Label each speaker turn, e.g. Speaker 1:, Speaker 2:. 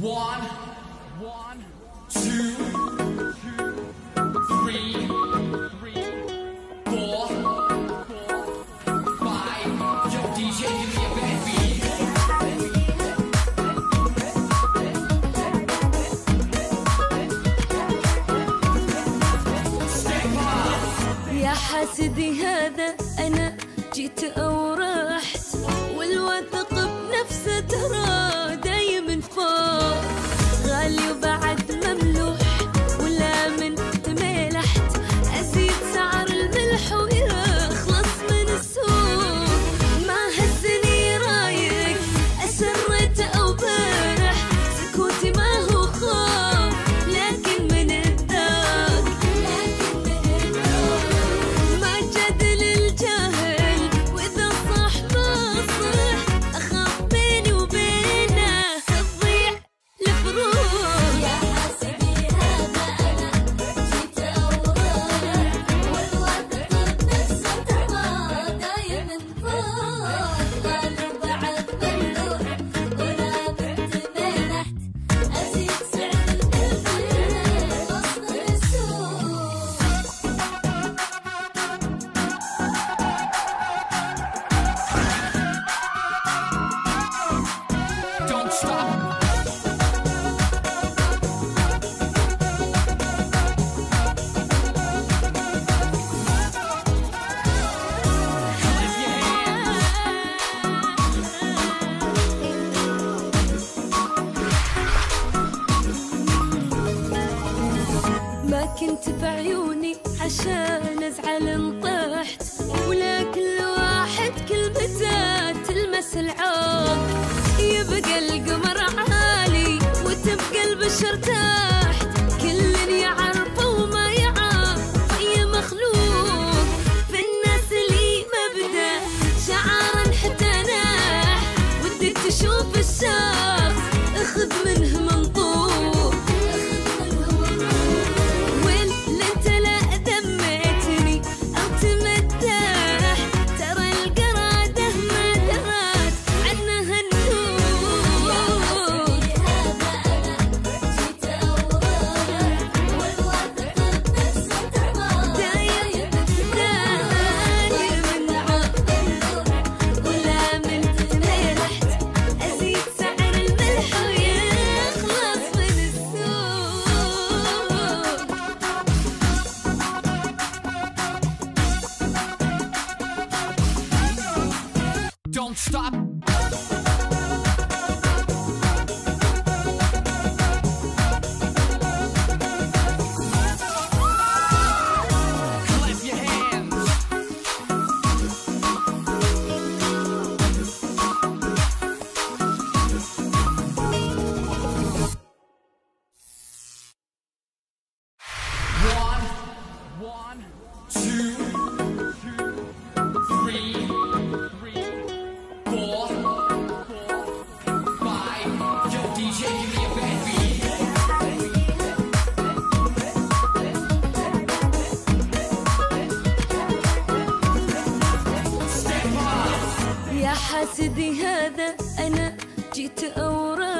Speaker 1: One, one, two, three, four, five. Yo, DJ, give me a bad beat.
Speaker 2: يا حاسدي هذا أنا جيت Oh, ما كنت بعيوني عشان أزعل انطحت ولا كل واحد كلمته تلمس العود يبقى القمر عالي وتبقى البشر تالي
Speaker 1: don't stop.
Speaker 2: حاسدي هذا أنا جيت أوراق